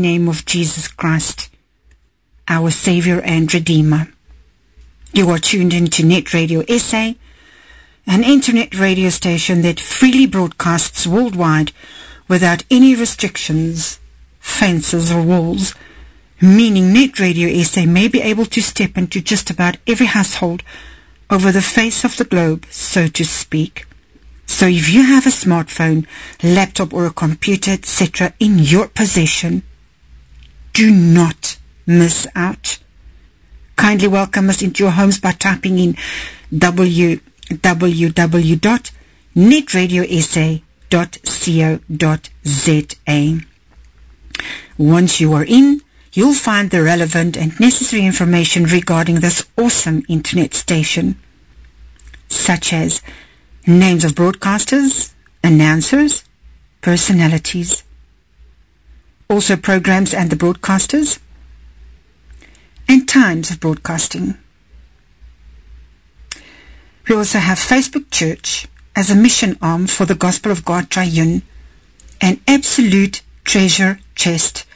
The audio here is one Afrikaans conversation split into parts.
name of Jesus Christ, our Savior and Redeemer. You are tuned into Net Radio SA, an internet radio station that freely broadcasts worldwide without any restrictions, fences or walls, meaning Net Radio SA may be able to step into just about every household over the face of the globe, so to speak. So if you have a smartphone, laptop or a computer, etc. in your possession, do not miss out. Kindly welcome us into your homes by typing in www.netradiousa.co.za. Once you are in, you'll find the relevant and necessary information regarding this awesome internet station, such as names of broadcasters, announcers, personalities, also programs and the broadcasters, and times of broadcasting. We also have Facebook Church as a mission arm for the Gospel of God Triune, an absolute treasure chest,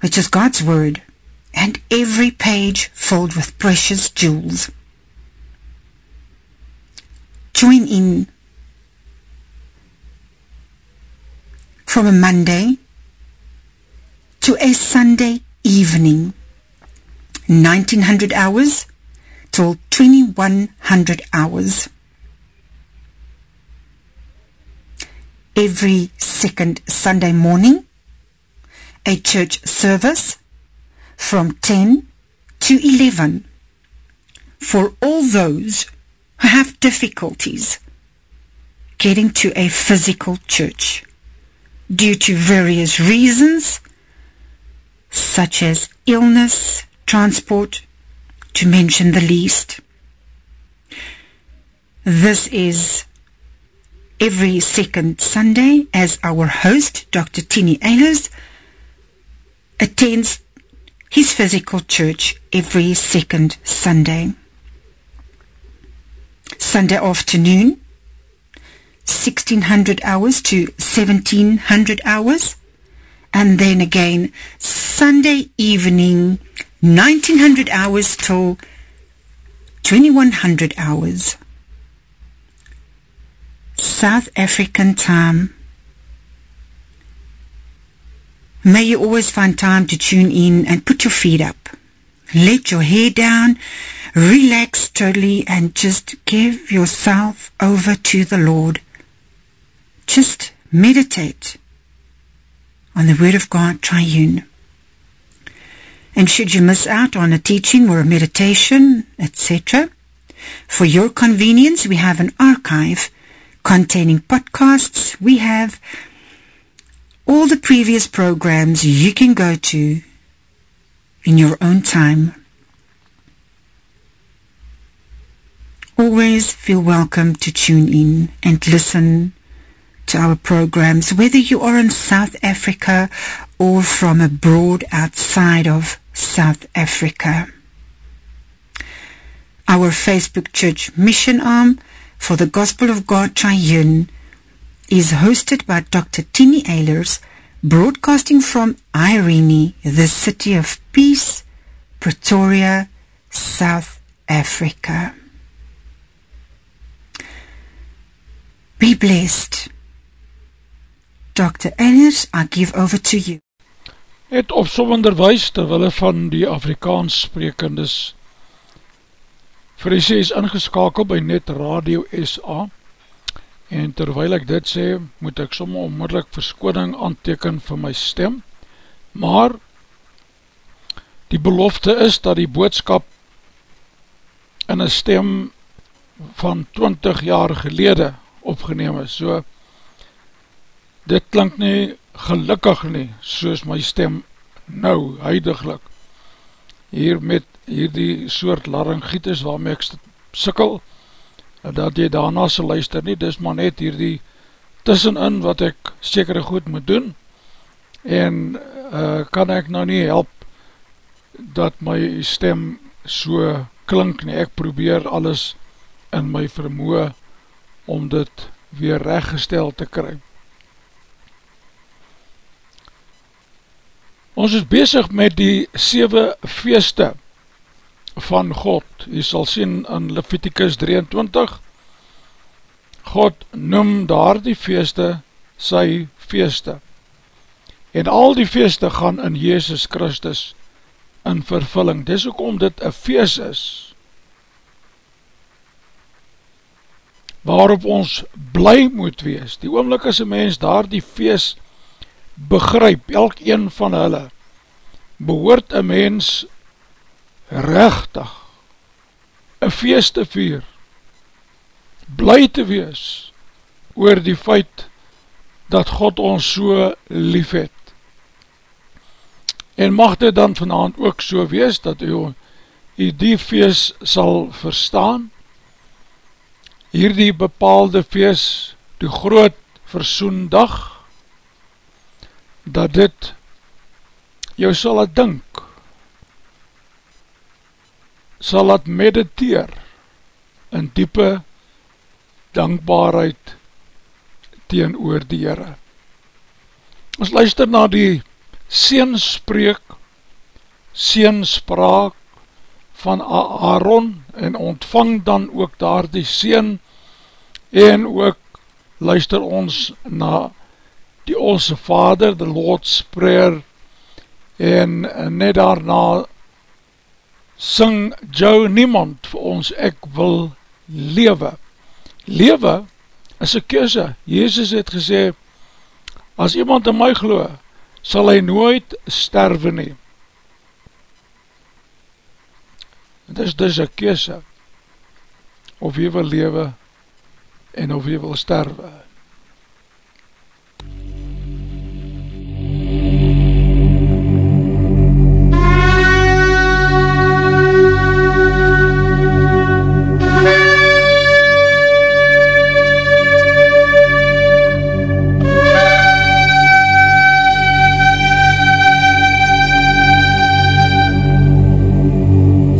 which is God's Word, and every page filled with precious jewels. Join in. From a Monday to a Sunday evening, 1900 hours till 2100 hours. Every second Sunday morning, a church service from 10 to 11 for all those who have difficulties getting to a physical church due to various reasons such as illness, transport, to mention the least. This is every second Sunday as our host, Dr. Tini Ehlers, attends his physical church every second Sunday. Sunday afternoon, 1600 hours to 1700 hours, and then again Sunday evening, 1900 hours till 2100 hours. South African time. May you always find time to tune in and put your feet up. Let your hair down relax totally and just give yourself over to the Lord. Just meditate on the Word of God triune. And should you miss out on a teaching or a meditation, etc., for your convenience, we have an archive containing podcasts. We have all the previous programs you can go to in your own time. always feel welcome to tune in and listen to our programs, whether you are in South Africa or from abroad outside of South Africa. Our Facebook Church mission arm for the Gospel of God Triune is hosted by Dr. Tini Ehlers, broadcasting from Irene, the city of peace, Pretoria, South Africa. Be blessed. Dr. Ellis, I give over to you. Het opsommenderwijs terwille van die Afrikaans sprekendes Vresie is ingeskakeld by Net Radio SA en terwijl ek dit sê, moet ek somme onmiddellik verskoning aanteken vir my stem, maar die belofte is dat die boodskap in een stem van 20 jaar gelede opgeneem is, so dit klink nie gelukkig nie, soos my stem nou, huidiglik, hier met hier die soort laryngitis waarmee ek sikkel, dat jy daarna sal luister nie, dis maar net hier die tussenin wat ek sekere goed moet doen, en uh, kan ek nou nie help dat my stem so klink nie, ek probeer alles in my vermoe om dit weer rechtgestel te kry. Ons is bezig met die 7 feeste van God. Jy sal sien in Leviticus 23, God noem daar die feeste sy feeste. En al die feeste gaan in Jezus Christus in vervulling. Dis ook om dit een feest is, waarop ons bly moet wees. Die oomlik as een mens daar die feest begryp, elk een van hulle, behoort een mens rechtig een feest te vier, bly te wees oor die feit dat God ons so lief het. En mag dit dan vanavond ook so wees, dat u, u die feest sal verstaan, hierdie bepaalde feest, die groot versoendag, dat dit jou sal het dink, sal het mediteer, in diepe dankbaarheid teen oor die Heere. Ons luister na die seenspreek, seenspraak van Aaron en ontvang dan ook daar die seen en ook luister ons na die Ose Vader, the Lord's Prayer en net daarna sing jou niemand vir ons, ek wil lewe. Lewe is een kese. Jezus het gesê, as iemand in my geloof, sal hy nooit sterwe nie. Het is dus een kese, of jy wil lewe, en of jy wil sterwe.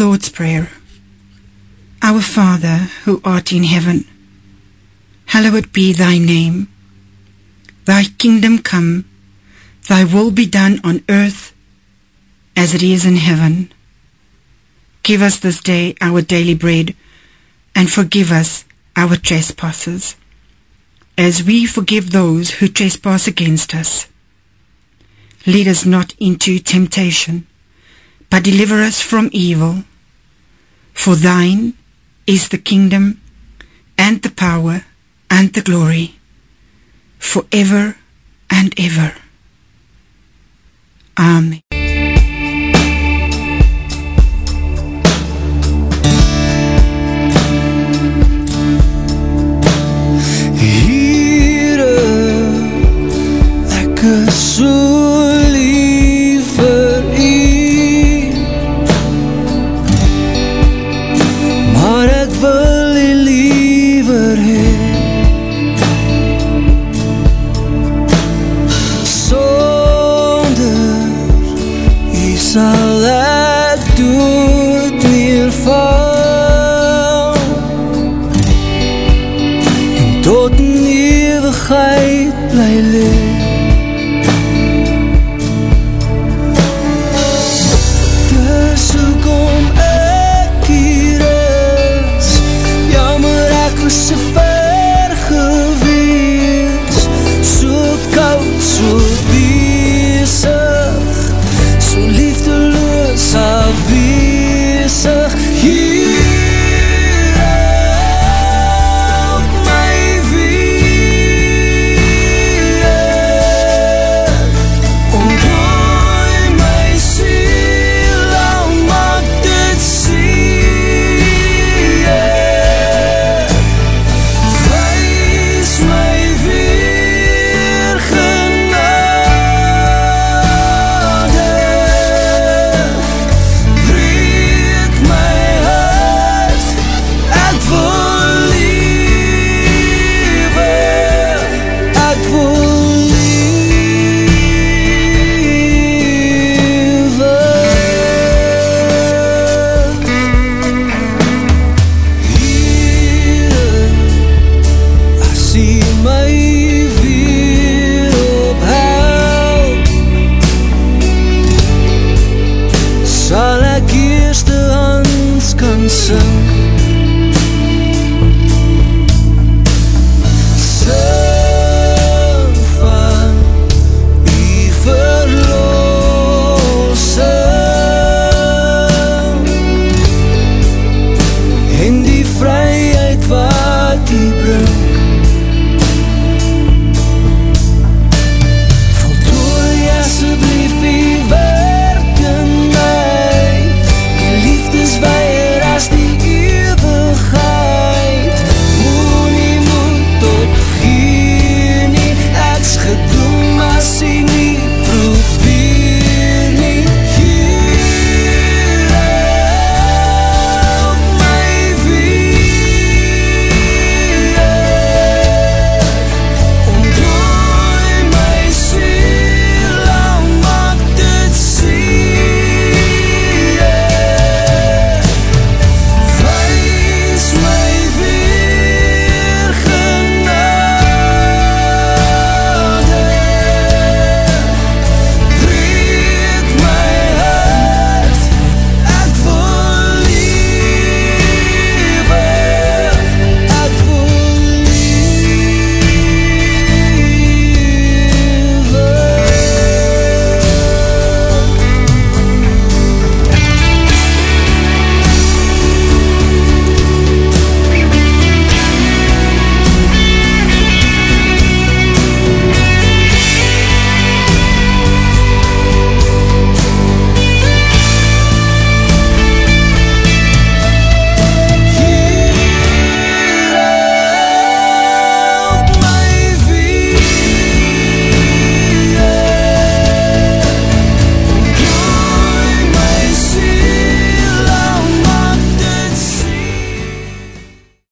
Lord's Prayer Our Father, who art in heaven, hallowed be thy name. Thy kingdom come, thy will be done on earth as it is in heaven. Give us this day our daily bread, and forgive us our trespasses, as we forgive those who trespass against us. Lead us not into temptation, but deliver us from evil. For thine is the kingdom, and the power, and the glory, forever and ever. Amen.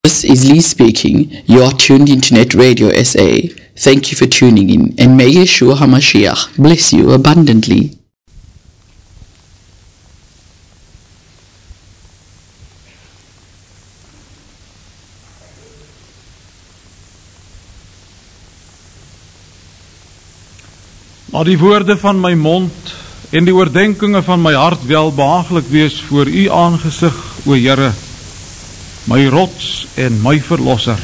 This is Lee speaking. You are tuned into Net Radio SA. Thank you for tuning in, and may Yeshua HaMashiach bless you abundantly. Laat die woorde van my mond en die oordenkinge van my hart wel behaaglik wees voor u aangezig, o Heere, my rots en my verlosser.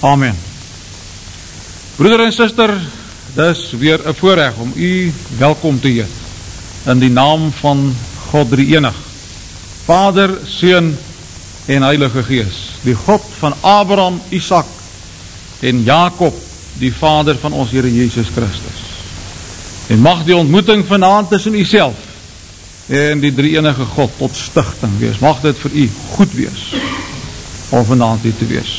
Amen. Broeder en sister, dis weer een voorrecht om u welkom te heet in die naam van God drie enig. Vader, Seun en Heilige Gees, die God van Abraham, Isaac en Jacob, die Vader van ons Heere Jezus Christus. En mag die ontmoeting vanavond tussen u self en die drie enige God tot stichting wees. Mag dit vir u goed wees om vanavond hier te wees.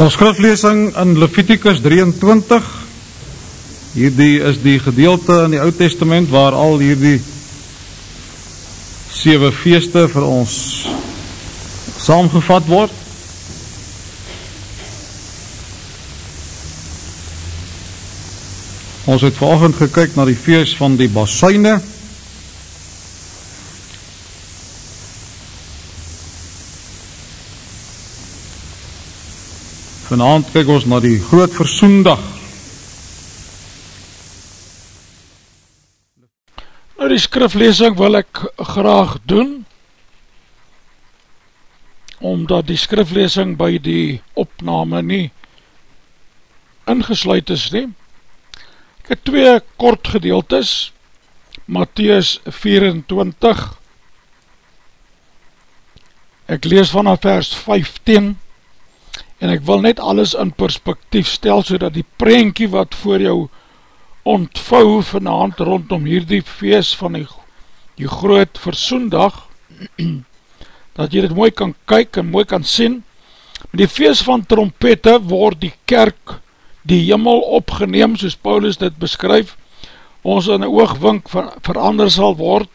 Ons skriflesing in Leviticus 23 Hierdie is die gedeelte in die Oud Testament waar al hierdie sewe feeste vir ons saamgevat word. Ons het vanoggend gekyk na die fees van die Basuine. Vanaand kyk ons na die Groot Versoendag. die skriflesing wil ek graag doen, omdat die skriflesing by die opname nie ingesluid is nie. Ek het twee kort gedeeltes, Matthäus 24, ek lees vanaf vers 15, en ek wil net alles in perspektief stel, so dat die prentjie wat voor jou ontvou vanavond rondom hierdie feest van die, die groot versoendag, dat jy dit mooi kan kyk en mooi kan sien. Met die feest van trompette word die kerk die jimmel opgeneem, soos Paulus dit beskryf, ons in die oogwink ver, verander sal word,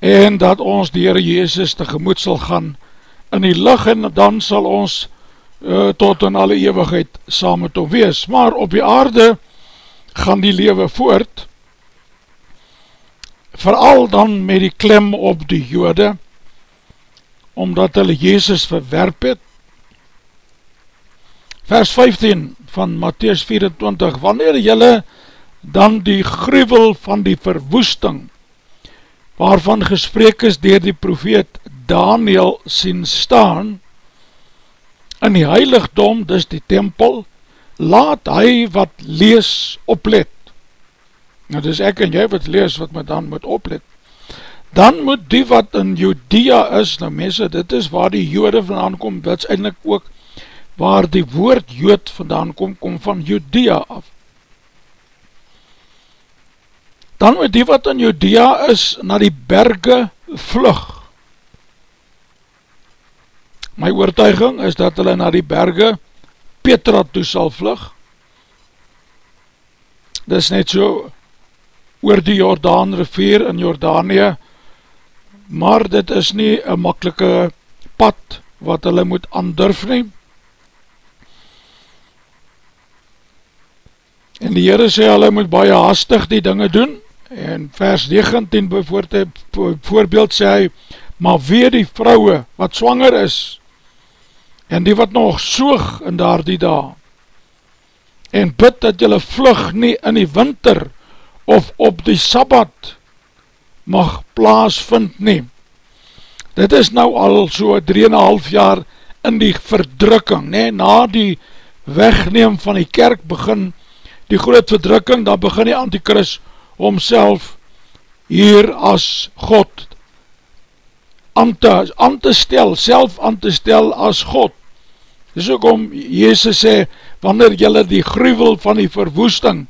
en dat ons die Heere Jezus tegemoet sal gaan in die lig, en dan sal ons uh, tot in alle eeuwigheid saam met hom wees. Maar op die aarde, gaan die lewe voort, vooral dan met die klem op die jode, omdat hulle Jezus verwerp het. Vers 15 van Matthäus 24, wanneer jylle dan die gruwel van die verwoesting, waarvan gesprek is dier die profeet Daniel sien staan, in die heiligdom, dus die tempel, laat hy wat lees oplet. Nou dis ek en jy wat lees wat my dan moet oplet. Dan moet die wat in Judea is, nou mense, dit is waar die jode vandaan kom, dit is eindelijk ook waar die woord jood vandaan kom, kom van Judea af. Dan moet die wat in Judea is, na die berge vlug. My oortuiging is dat hulle na die berge Petra toe sal vlug. Dis net so oor die Jordaan rivier in Jordanië, maar dit is nie een makkelike pad wat hulle moet aandurf neem. En die Heere sê hulle moet baie hastig die dinge doen, en vers 19 bijvoorbeeld sê hy, maar weer die vrouwe wat swanger is, en die wat nog soog in daar die dag, en bid dat jylle vlug nie in die winter, of op die Sabbat, mag plaas vind nie. Dit is nou al so 3,5 jaar in die verdrukking, nee, na die wegneem van die kerk begin, die groot verdrukking, dan begin die antikris homself hier as God aan te, aan te stel, self aan te stel as God, Dis ook om Jezus sê, wanneer jylle die gruwel van die verwoesting,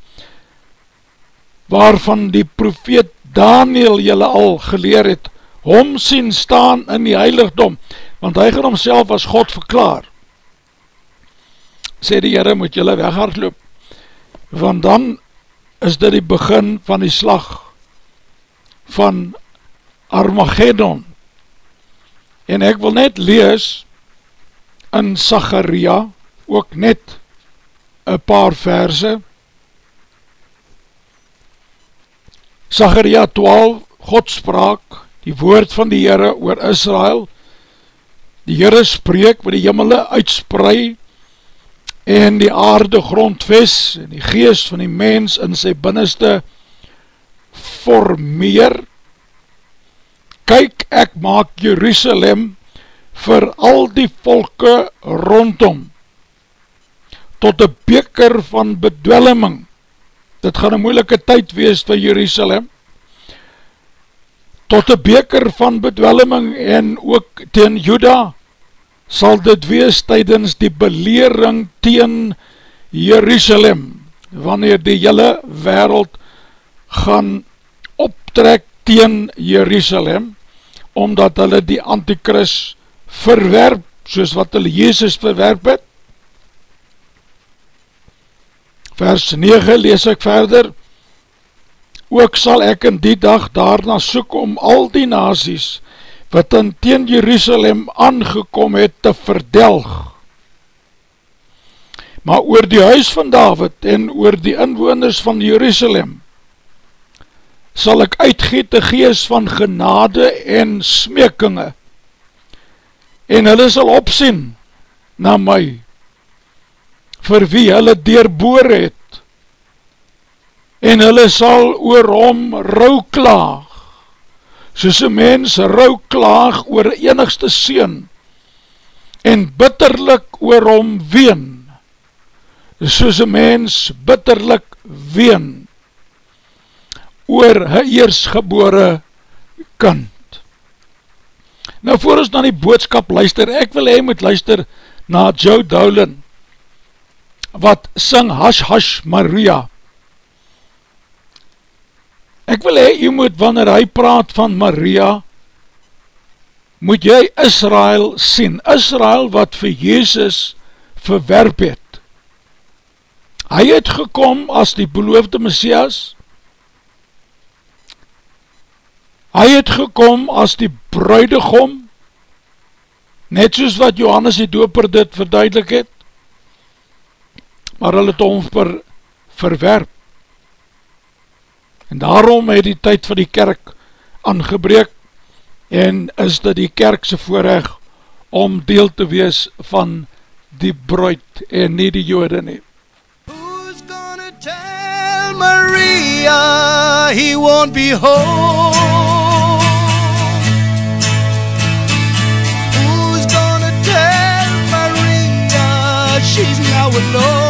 waarvan die profeet Daniel jylle al geleer het, hom sien staan in die heiligdom, want hy gaan homself as God verklaar. Sê die Heere, moet julle weghardloop, want dan is dit die begin van die slag van Armageddon. En ek wil net lees in Zacharia, ook net een paar verse. Zacharia 12, God spraak, die woord van die Heere oor Israel, die Heere spreek wat die jimmele uitsprei en die aarde grondves en die geest van die mens in sy binneste formeer. Kyk, ek maak Jerusalem vir al die volke rondom tot een beker van bedwelming. Dit gaan een moeilike tyd wees vir Jerusalem. Tot een beker van bedwelming en ook teen Juda sal dit wees tydens die belering teen Jerusalem wanneer die hele wereld gaan optrek teen Jerusalem omdat hulle die antikris verwerp soos wat hulle Jezus verwerp het vers 9 lees ek verder. Ook sal ek in die dag daarna soek om al die nazies wat in teen Jerusalem aangekom het te verdelg. Maar oor die huis van David en oor die inwoners van Jerusalem sal ek uitgeet die gees van genade en smekinge. En hulle sal opsien na my vir wie hulle deurboor het. En hulle sal oor hom rouw klaag, soos een mens rouw klaag oor enigste sien, en bitterlik oor hom ween, soos een mens bitterlik ween, oor hy eersgebore kind. Nou voor ons na die boodskap luister, ek wil hy moet luister na Joe Dowlin, wat sing Hash Hash Maria, Ek wil hee, jy moet, wanneer hy praat van Maria, moet jy Israel sien, Israel wat vir Jezus verwerp het. Hy het gekom as die beloofde Messias, hy het gekom as die bruidegom, net soos wat Johannes die doper dit verduidelik het, maar hy het hom ver, verwerp. En daarom het die tyd van die kerk aangebreek en is dit die kerkse voorrecht om deel te wees van die bruid en nie die jode nie. Who's gonna tell Maria he won't be home Who's gonna tell Maria she's now alone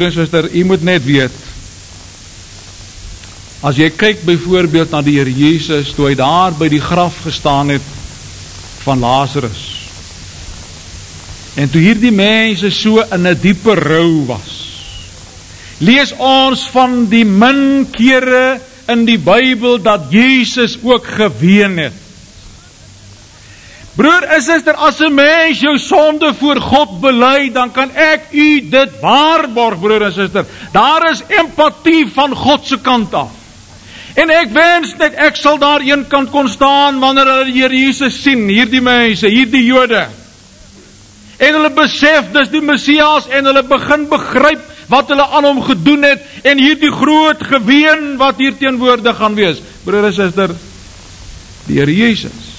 Broer en suster, u moet net weet, as jy kyk byvoorbeeld na die Heer Jezus, toe hy daar by die graf gestaan het van Lazarus, en toe hier die mense so in een diepe rouw was, lees ons van die min kere in die Bijbel, dat Jezus ook geween het. Broer en suster, as een mens jou sonde voor God beleid, dan kan ek u dit waarborg, broer en suster. Daar is empathie van Godse kant af. En ek wens net, ek sal daar een kant kon staan, wanneer hulle die Heer Jesus sien, hier die mense, hier die jode. En hulle besef, dis die Messias, en hulle begin begryp, wat hulle aan hom gedoen het, en hier die groot geween, wat hier teenwoordig gaan wees. Broer en suster, die Heer Jesus,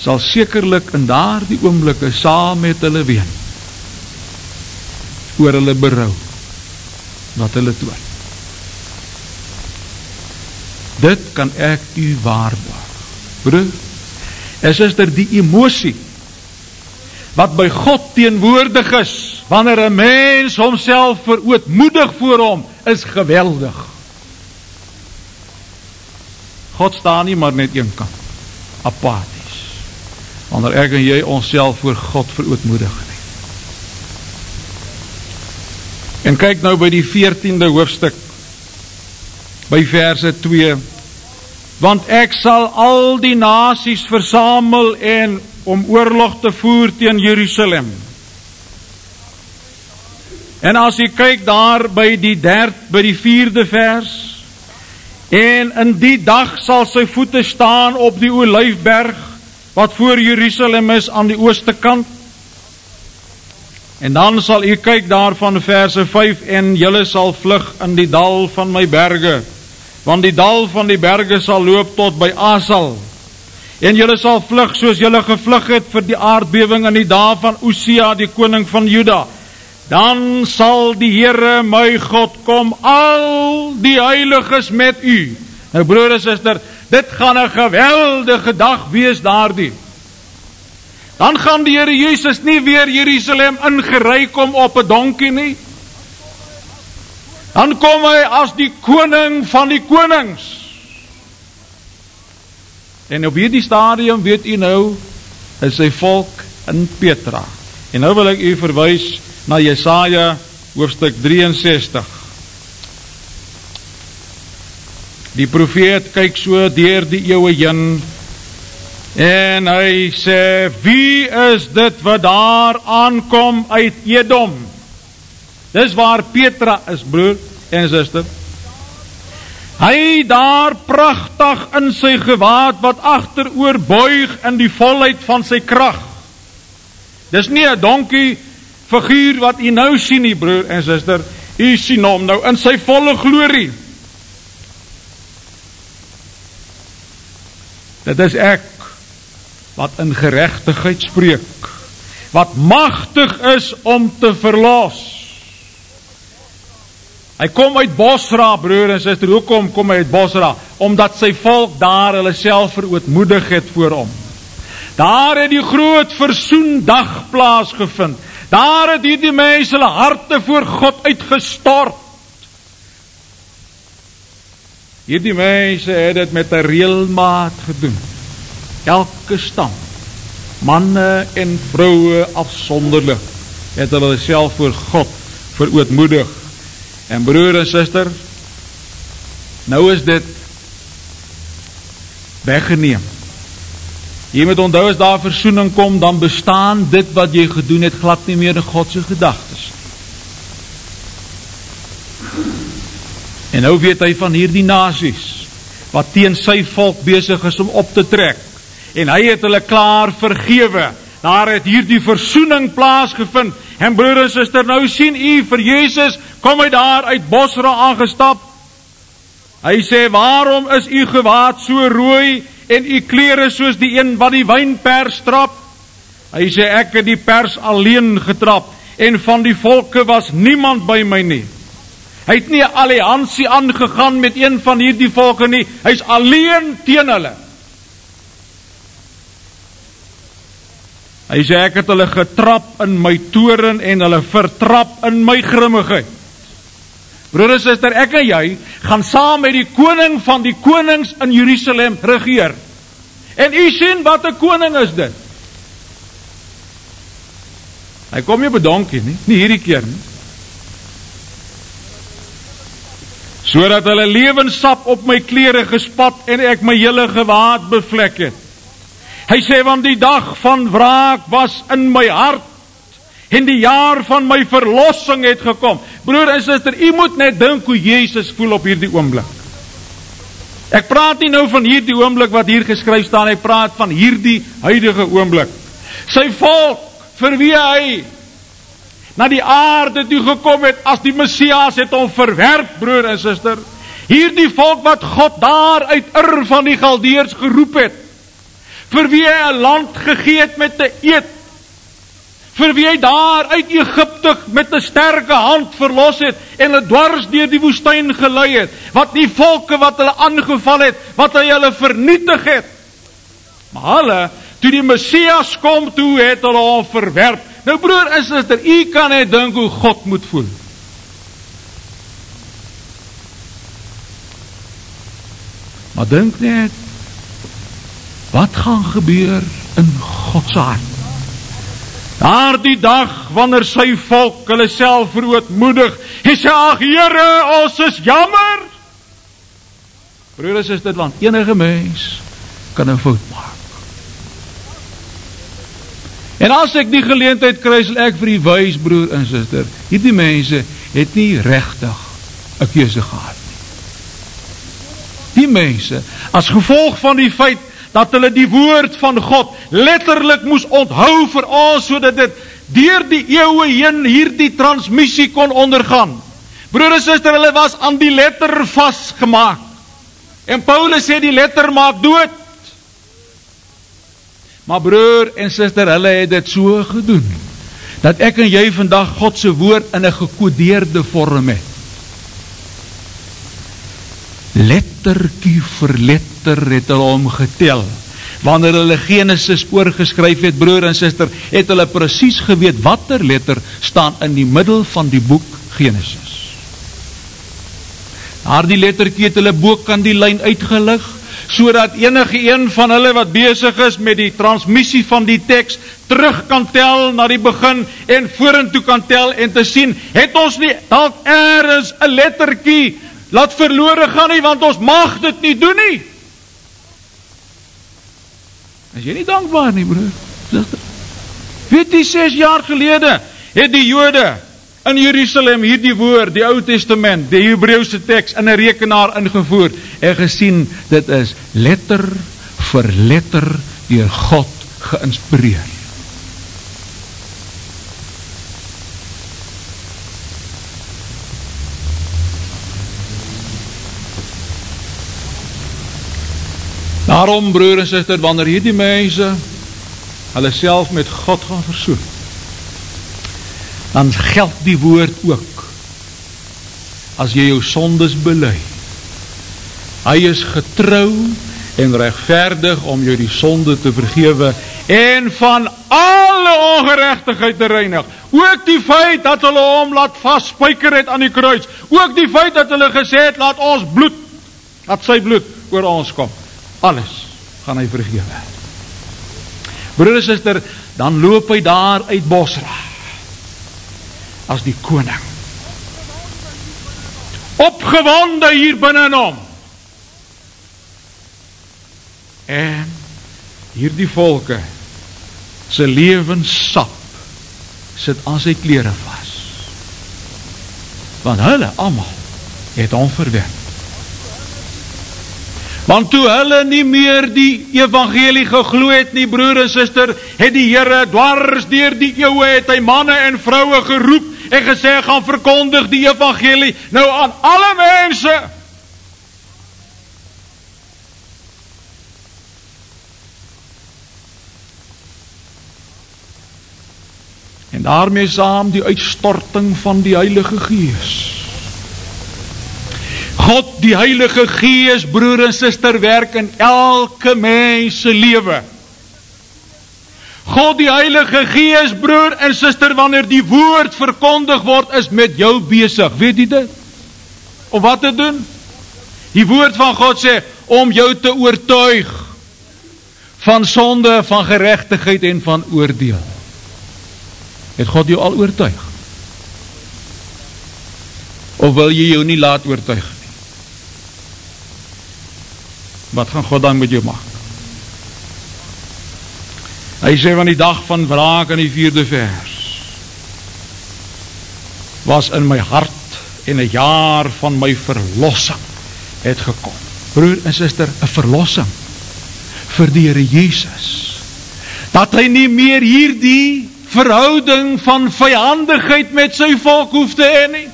sal sekerlik in daardie oomblikke saam met hulle ween oor hulle berou wat hulle toon. Dit kan ek u waarbaar. Broer, is is er die emosie wat by God teenwoordig is wanneer 'n mens homself verootmoedig voor hom is geweldig. God staan nie maar net een kant apaties wanneer ek en jy onsself voor God verootmoedig nie. En kyk nou by die 14de hoofstuk by verse 2 want ek sal al die nasies versamel en om oorlog te voer teen Jerusalem. En as jy kyk daar by die derd, by die vierde vers, en in die dag sal sy voete staan op die olijfberg, wat voor Jerusalem is aan die ooste kant. En dan sal u kyk daar van verse 5, en jylle sal vlug in die dal van my berge, want die dal van die berge sal loop tot by Asal, en jylle sal vlug soos jylle gevlug het vir die aardbewing in die dag van Osia, die koning van Juda, dan sal die Heere my God kom, al die heiliges met u. Nou broer en sister, dit gaan een geweldige dag wees daardie. Dan gaan die Heere Jezus nie weer Jerusalem ingerei kom op een donkie nie. Dan kom hy as die koning van die konings. En op hierdie stadium weet u nou, is sy volk in Petra. En nou wil ek u verwijs na Jesaja hoofstuk 63. Die profeet kyk so deur die eeuwe heen en hy sê, wie is dit wat daar aankom uit Edom? Dis waar Petra is, broer en sister. Hy daar prachtig in sy gewaad wat achter oorbuig in die volheid van sy kracht. Dis nie een donkie figuur wat u nou sien nie, broer en sister. U sien hom nou in sy volle glorie. Dit is ek wat in gerechtigheid spreek, wat machtig is om te verlos. Hy kom uit Bosra, broer en sister, hoekom kom hy uit Bosra? Omdat sy volk daar hulle self verootmoedig het voor hom. Daar het die groot versoendag plaas gevind. Daar het hierdie mense hulle harte voor God uitgestort. Hierdie mense het dit met 'n reëlmaat gedoen. Elke stam, manne en vroue afsonderlik, het hulle self voor God verootmoedig. En broer en suster, nou is dit weggeneem. Jy moet onthou as daar versoening kom, dan bestaan dit wat jy gedoen het glad nie meer in God se gedagtes. En nou weet hy van hierdie nasies wat teen sy volk besig is om op te trek. En hy het hulle klaar vergewe. Daar het hierdie versoening plaasgevind. En broer en suster, nou sien u vir Jesus kom hy daar uit Bosra aangestap. Hy sê: "Waarom is u gewaad so rooi en u klere soos die een wat die wynpers trap?" Hy sê: "Ek het die pers alleen getrap en van die volke was niemand by my nie." Hy het nie 'n alliansie aangegaan met een van hierdie volke nie. Hy's alleen teen hulle. Hy sê ek het hulle getrap in my toren en hulle vertrap in my grimmigheid. Broer en suster, ek en jy gaan saam met die koning van die konings in Jerusalem regeer. En u sien wat 'n koning is dit? Hy kom nie op 'n donkie nie, nie hierdie keer nie. Sodat hulle lewenssap op my klere gespat en ek my hele gewaad bevlek het. Hy sê want die dag van wraak was in my hart en die jaar van my verlossing het gekom. Broer en suster, u moet net dink hoe Jesus voel op hierdie oomblik. Ek praat nie nou van hierdie oomblik wat hier geskryf staan, ek praat van hierdie huidige oomblik. Sy volk vir wie hy na die aarde toe gekom het as die Messias het hom verwerp, broer en suster. Hierdie volk wat God daar uit Ur van die Galdeërs geroep het, vir wie hy 'n land gegee het met 'n eed, vir wie hy daar uit Egipte met 'n sterke hand verlos het en hulle dwars deur die woestyn gelei het, wat die volke wat hulle aangeval het, wat hy hulle vernietig het. Maar hulle, toe die Messias kom, toe het hulle hom verwerp. Nou broer en suster, u kan net dink hoe God moet voel. Maar dink net wat gaan gebeur in God se hart. Daardie dag wanneer sy volk hulle self verootmoedig en sê ag Here, ons is jammer. Broer en suster, want enige mens kan 'n fout maak. En as ek die geleentheid kry, sal ek vir u wys, broer en suster, hierdie mense het nie regtig 'n keuse gehad. Die mense, as gevolg van die feit dat hulle die woord van God letterlik moes onthou vir ons sodat dit deur die eeue heen hierdie transmissie kon ondergaan. Broer en suster, hulle was aan die letter vasgemaak. En Paulus sê die letter maak dood. Maar broer en suster, hulle het dit so gedoen dat ek en jy vandag God se woord in 'n gekodeerde vorm het. Lettertjie vir letter het hulle hom getel. Wanneer hulle Genesis oorgeskryf het, broer en suster, het hulle presies geweet watter letter staan in die middel van die boek Genesis. Daardie lettertjie het hulle bokant die lyn uitgelig sodat enige een van hulle wat besig is met die transmissie van die teks terug kan tel na die begin en vorentoe kan tel en te sien het ons nie dalk eers 'n lettertjie laat verlore gaan nie want ons mag dit nie doen nie. As jy nie dankbaar nie broer. Weet jy 6 jaar gelede het die Jode in Jerusalem hierdie woord, die Ou Testament, die Hebreëse teks in 'n rekenaar ingevoer en gesien dit is letter vir letter deur God geïnspireer. Daarom broer en suster, wanneer hierdie mense hulle self met God gaan versoen, dan geld die woord ook as jy jou sondes bely. Hy is getrou en rechtvaardig om jou die sonde te vergewe en van alle ongerechtigheid te reinig. Ook die feit dat hulle hom laat vastspijker het aan die kruis. Ook die feit dat hulle gesê het, laat ons bloed, laat sy bloed oor ons kom. Alles gaan hy vergewe. Broer en sister, dan loop hy daar uit Bosra as die koning. Opgewonde hier binnen hom. En hierdie volke sy levenssap sit aan sy kleren vast. Want hulle allemaal het onverwend. Want toe hulle nie meer die evangelie gegloe het nie, broer en sister, het die Heere dwars dier die eeuwe, het hy manne en vrouwe geroep en gesê, gaan verkondig die evangelie nou aan alle mense. En daarmee saam die uitstorting van die Heilige Gees. God, die Heilige Gees, broer en sister, werk in elke mense lewe. God, die Heilige Gees, broer en sister, wanneer die woord verkondig word, is met jou bezig. Weet jy dit? Om wat te doen? Die woord van God sê, om jou te oortuig van sonde, van gerechtigheid en van oordeel. Het God jou al oortuig? Of wil jy jou nie laat oortuig nie? Wat gaan God dan met jou maak? Hy sê van die dag van wraak in die vierde vers was in my hart en een jaar van my verlossing het gekom. Broer en sister, een verlossing vir die Heere Jezus. Dat hy nie meer hier die verhouding van vijandigheid met sy volk hoef te heen nie.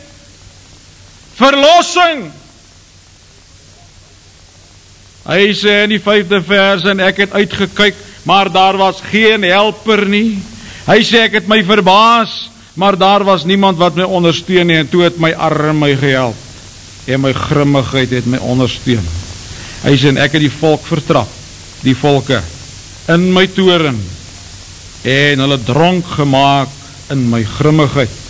Verlossing! Hy sê in die vijfde vers, en ek het uitgekyk, maar daar was geen helper nie. Hy sê, ek het my verbaas, maar daar was niemand wat my ondersteun nie, en toe het my arm my gehelp, en my grimmigheid het my ondersteun. Hy sê, en ek het die volk vertrap, die volke, in my toren, en hulle dronk gemaakt in my grimmigheid,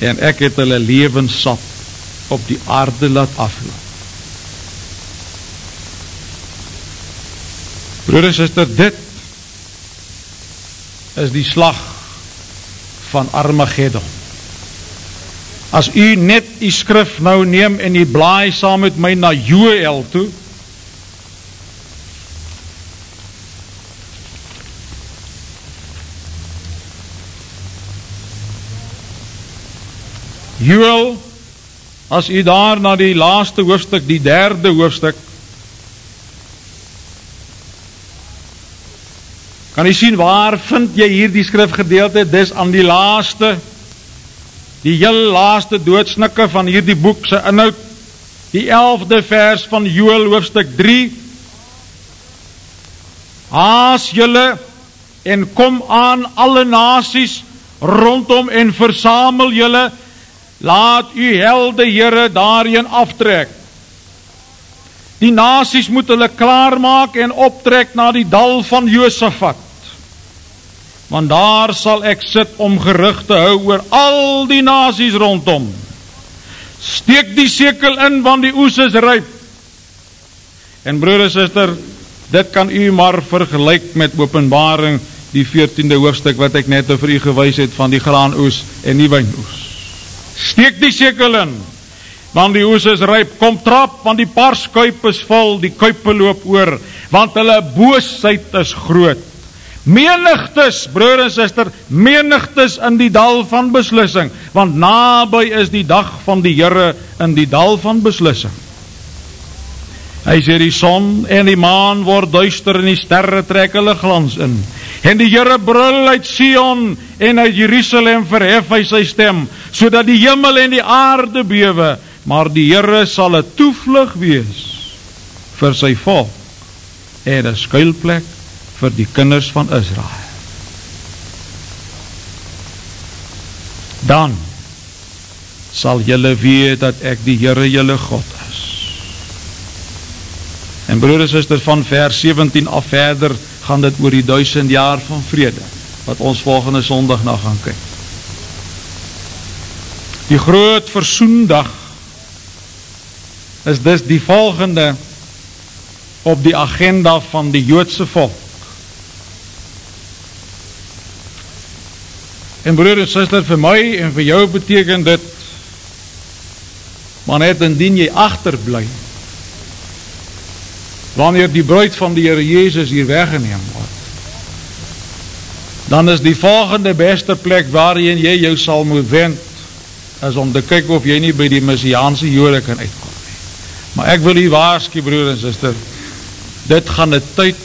en ek het hulle levenssap op die aarde laat afloop. Broer en sister, dit is die slag van Armageddon. As u net die skrif nou neem en die blaai saam met my na Joel toe, Joel, as u daar na die laaste hoofstuk, die derde hoofstuk, kan u sien waar vind jy hier die skrifgedeelte, dis aan die laaste, die heel laaste doodsnikke van hier die boek sy inhoud, die elfde vers van Joel hoofstuk 3, Haas jylle en kom aan alle nasies rondom en versamel jylle, laat u helde Heere daarin aftrek. Die nasies moet hulle klaarmaak en optrek na die dal van Joosafat. Want daar sal ek sit om gerig te hou oor al die nasies rondom. Steek die sekel in, want die oes is ryp. En broer en sister, dit kan u maar vergelijk met openbaring die 14de hoofdstuk wat ek net over u gewys het van die graanoes en die wijnoes. Steek die sekel in, want die oes is ryp, kom trap, want die parskuip is vol, die kuipe loop oor, want hulle boosheid is groot. Menigtes, broer en sister, menigtes in die dal van beslissing, want nabij is die dag van die Heere in die dal van beslissing. Hy sê die son en die maan word duister en die sterre trek hulle glans in. En die Heere brul uit Sion en uit Jerusalem verhef hy sy stem, so die jimmel en die aarde bewe, maar die Heere sal een toevlug wees vir sy volk en een skuilplek vir die kinders van Israel. Dan sal jylle weet dat ek die Heere jylle God is. En broer en suster, van vers 17 af verder gaan dit oor die duisend jaar van vrede, wat ons volgende sondag na gaan kyk. Die groot versoendag is dus die volgende op die agenda van die Joodse volk. En broer en suster, vir my en vir jou beteken dit, maar net indien jy achterblijf, wanneer die bruid van die Heere Jezus hier weggeneem word, dan is die volgende beste plek waarin jy jou sal moet wend, is om te kyk of jy nie by die Messiaanse jode kan uitkom. Maar ek wil die waarskie, broer en sister, dit gaan een tyd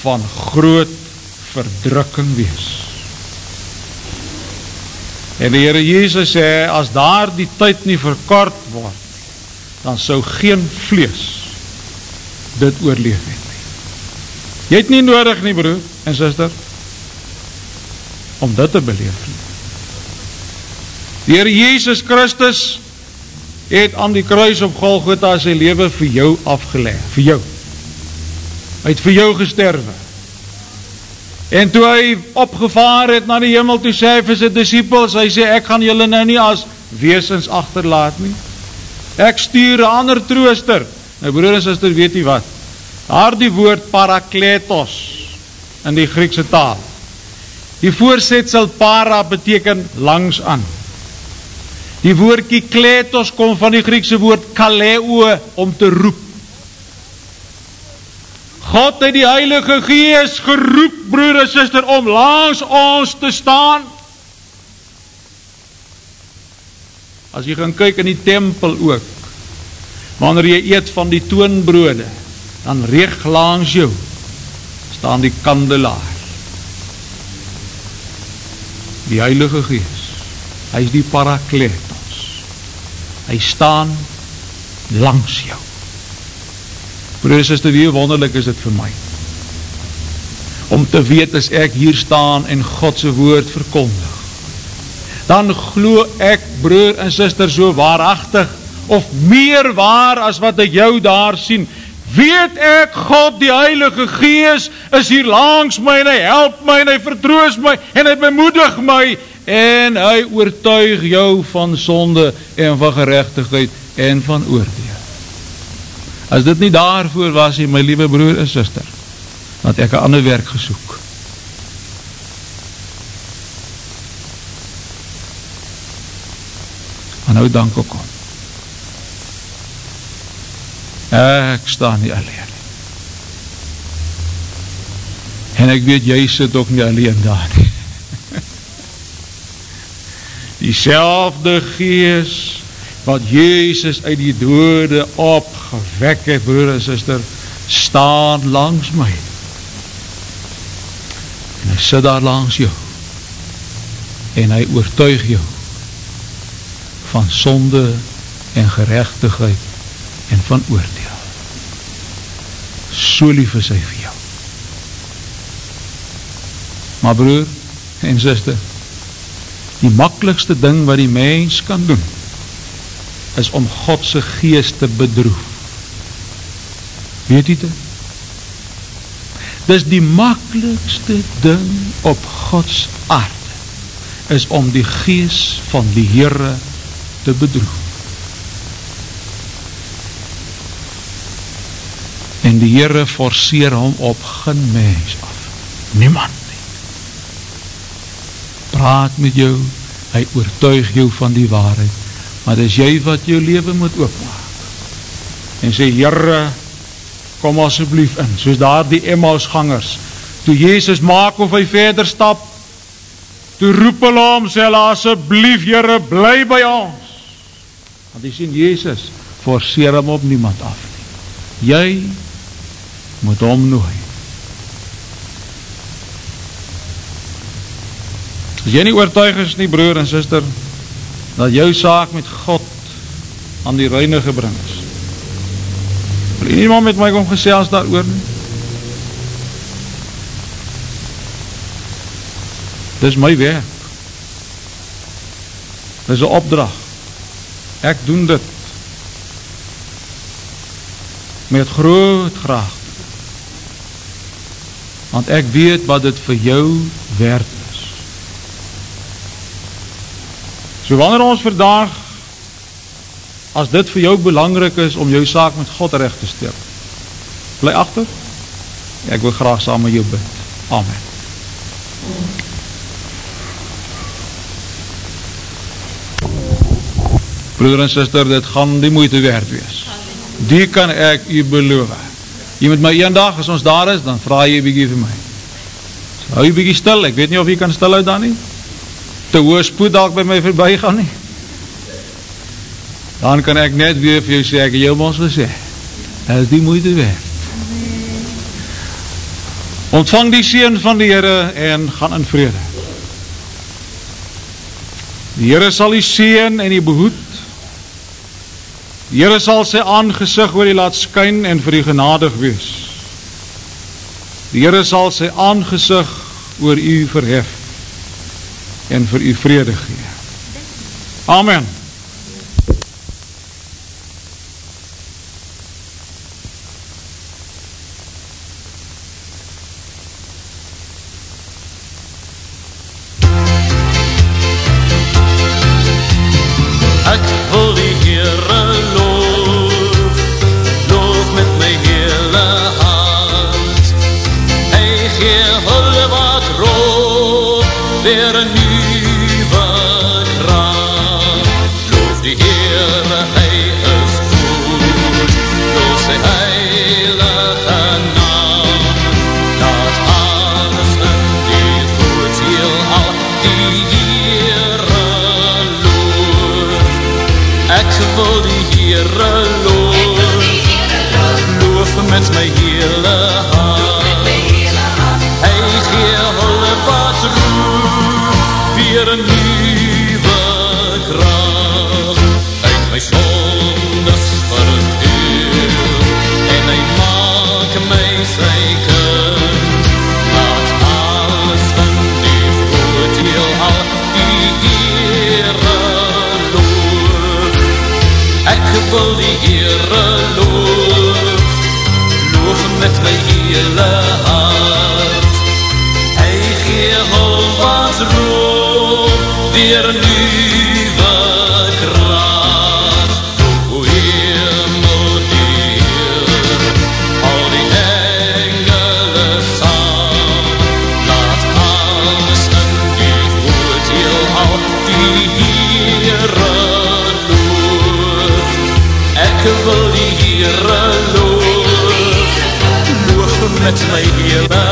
van groot verdrukking wees. En die Heere Jezus sê, as daar die tyd nie verkort word, dan sou geen vlees dit oorleef het nie. Jy het nie nodig nie, broer en sister, om dit te beleef nie. Die Heere Jezus Christus het aan die kruis op Golgotha sy leven vir jou afgeleg, vir jou. Hy het vir jou gesterwe. En toe hy opgevaar het na die hemel, toe sê hy vir sy disciples, hy sê, ek gaan julle nou nie as weesens achterlaat nie. Ek stuur een ander trooster. Nou broer en sister, weet jy wat? Daar die woord parakletos in die Griekse taal. Die voorzetsel para beteken langs aan. Die woordkie kletos kom van die Griekse woord kaleo om te roep. God het die Heilige Gees geroep, broer en sister, om langs ons te staan. As jy gaan kyk in die tempel ook, wanneer jy eet van die toonbrode, dan reeg langs jou, staan die kandelaar. Die Heilige Gees, hy is die parakletos. Hy staan langs jou. Broer en sister, wie wonderlik is dit vir my? Om te weet as ek hier staan en Godse woord verkondig. Dan glo ek, broer en sister, so waarachtig, of meer waar as wat ek jou daar sien, weet ek God die Heilige Gees is hier langs my en hy help my en hy vertroos my en hy bemoedig my en hy oortuig jou van sonde en van gerechtigheid en van oordeel. As dit nie daarvoor was hy, my liewe broer en sister, dat ek een ander werk gesoek. En nou dank ook om. Ek sta nie alleen. En ek weet, jy sit ook nie alleen daar nie. Die selfde gees wat Jezus uit die dode opgewek het, broer en sister, staan langs my. En hy sit daar langs jou. En hy oortuig jou van sonde en gerechtigheid en van oordeel. So lief is hy vir jou. Maar broer en sister, die makkelijkste ding wat die mens kan doen, is om Godse geest te bedroef. Weet jy dit? Dis die makkelijkste ding op Gods aarde, is om die geest van die Heere te bedroef. En die Heere forceer hom op geen mens af. Niemand nie. Praat met jou, hy oortuig jou van die waarheid, maar dis jy wat jou leven moet oopmaak. En sê, Heere, kom asjeblief in, soos daar die Emmausgangers, toe Jezus maak of hy verder stap, toe roep hulle om, sê hulle, asjeblief, Heere, bly by ons. Want die sien, Jezus, forceer hem op niemand af. Jy moet omnooi. As jy nie oortuig is nie, broer en sister, dat jou saak met God aan die reine gebring is. Wil jy nie maar met my kom gesels daar oor nie? Dis my werk. Dis een opdracht. Ek doen dit. met groot graag. Want ek weet wat dit vir jou werd is. So wanneer ons vandag, as dit vir jou belangrik is om jou saak met God recht te stel, bly achter, ek wil graag saam met jou bid. Amen. Broeder en sister, dit gaan die moeite werd wees. Die kan ek u beloof. Jy moet my een dag, as ons daar is, dan vraag jy bykie vir my. So, hou jy bykie stil, ek weet nie of jy kan stil uit dan nie. Te hoog spoed dalk by my voorbij gaan nie. Dan kan ek net weer vir jou sê, ek het jou ons gesê. Het is die moeite werd. Ontvang die seen van die Heere en gaan in vrede. Die Heere sal die seen en die behoed Die Heere sal sy aangezig oor die laat skyn en vir die genadig wees. Die Heere sal sy aangezig oor u verhef en vir u vrede gee. Amen. Wil die Heere loof, loof met my hele hart. Hy gee hul wat roep, weer loof met my hele hart.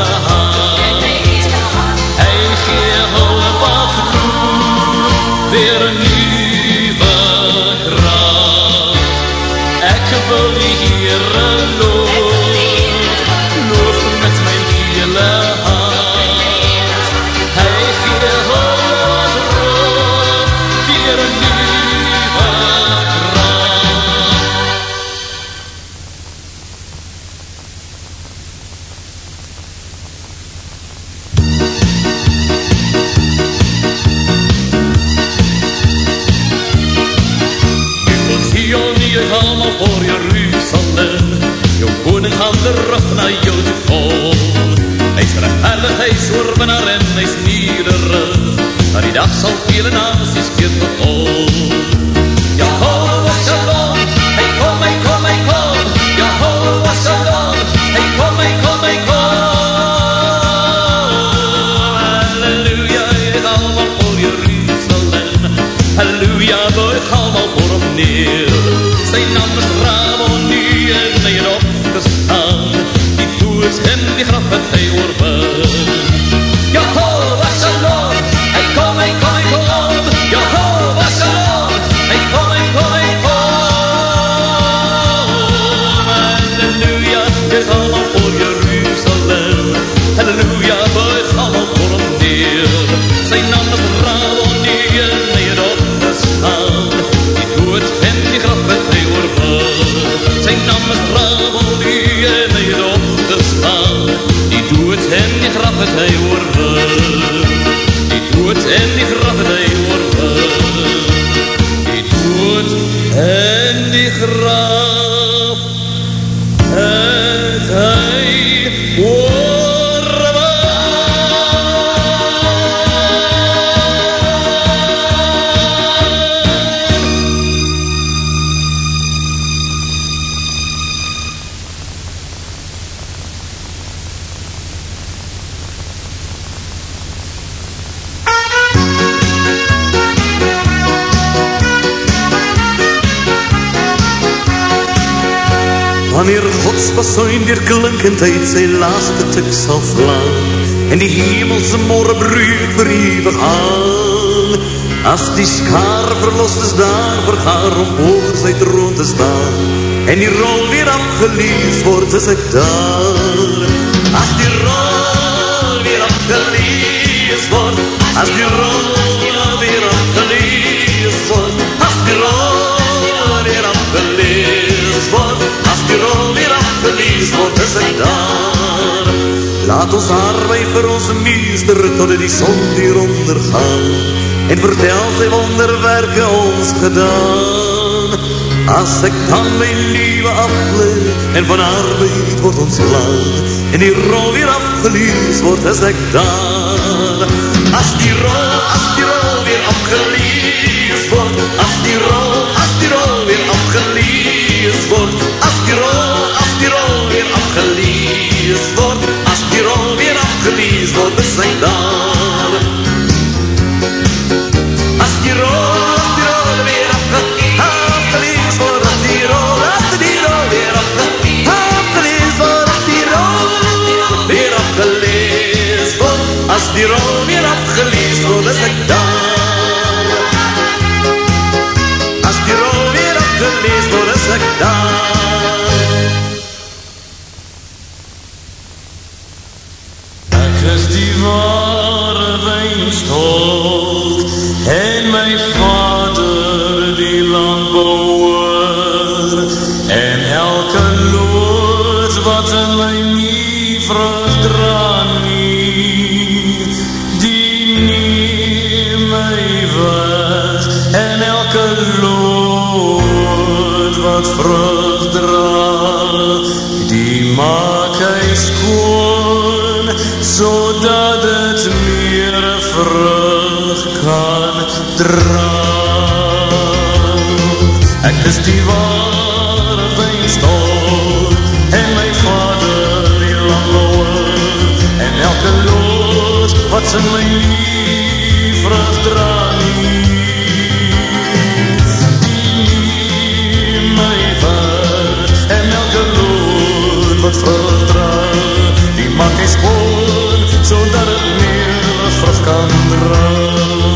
Gods basoin weer klinkendheid sy laaste tik sal slaan En die hemelse morgen bruid vir eeuwig aan. As die skaar verlost is daar Vergaar om oor sy troon te staan. En die rol weer afgelees word is ek daar. As die rol weer afgelees word As die rol word is ek daar Laat ons arbeid vir ons meester Totdat die son weer ondergaan En vertel sy wonderwerke ons gedaan. As ek dan my liewe afleid En van arbeid word ons lang En die rol weer afgelees word Is ek daar. As die rol, as die rol weer afgelees word As die rol, afgelees word die landbouwer en elke lood wat in my nie vrug dra nie die neem my weg en elke lood wat vrug dra die maak hy skoon zodat het meer vrug kan dra. Is die ware wijnstok en my vader die landbouwer en elke lood wat in my lief vrug dra nie. Die my weg en elke lood wat vrug dra die maak hy skoon zodat het meer vrug kan dra.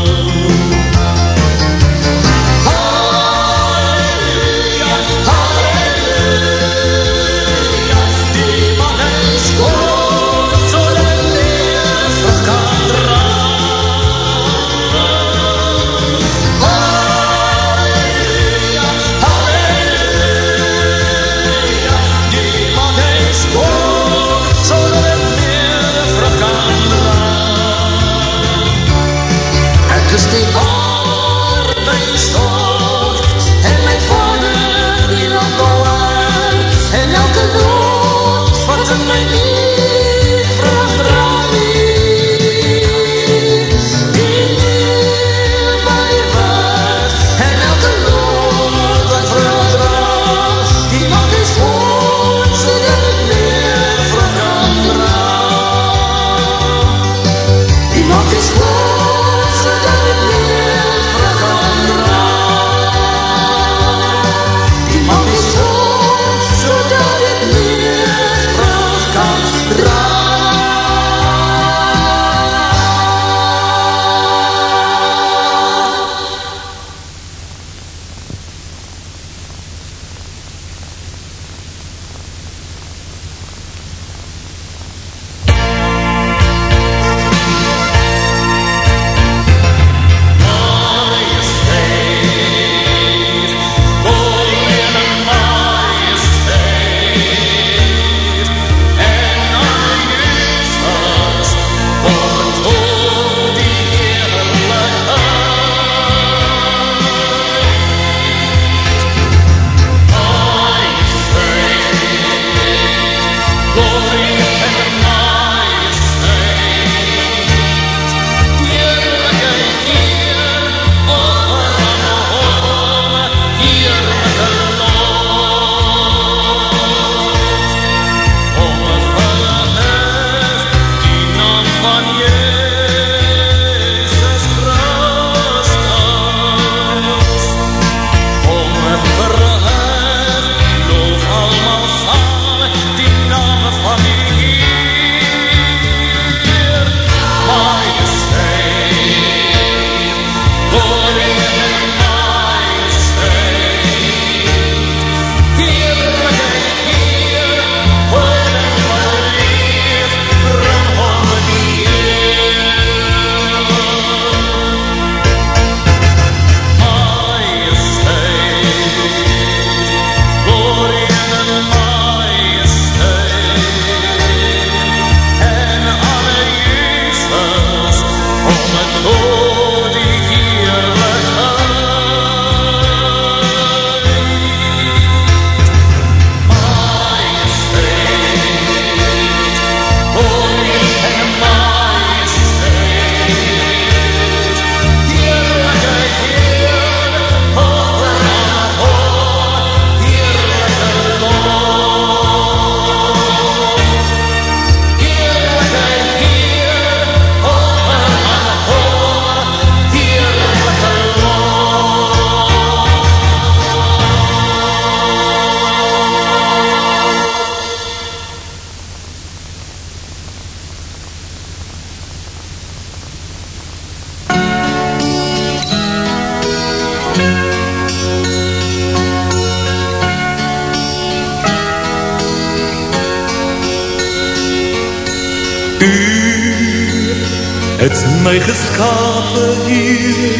My geskape hier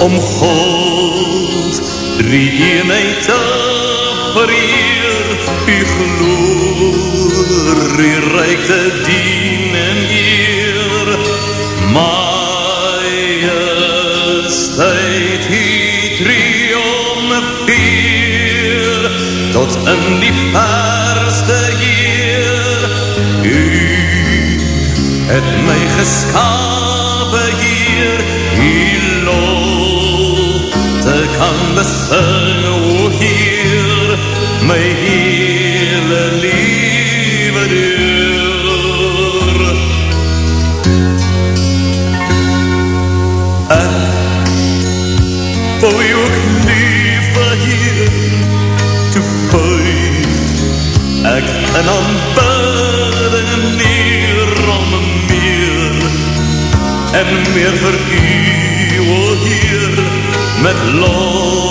om God drie eenheid te vereer. U glorie ryk te dien en eer. Majesteit die triomfeer tot in die verste Heer u het my geskape besing o Heer my hele liewe deur ek wou jy ook lieve Heer toe buig ek in aanbidding neer om meer en meer vir u, o Heer, met losang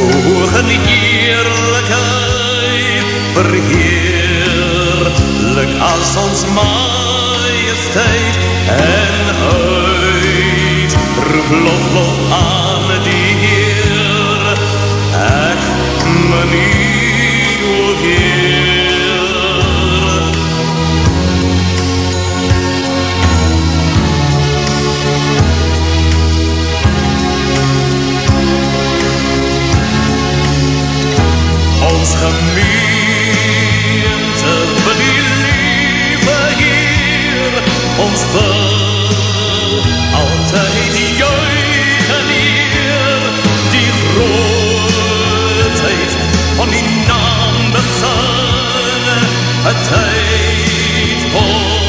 hoog in eerlijkheid verheerlik as ons majesteit en uit roep lof lof aan ons gemeente vir die lieve Heer. Ons wil altyd juig en eer die grootheid van die naam des Sonne, een tijd vol